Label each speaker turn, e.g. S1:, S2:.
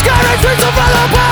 S1: scary dreams available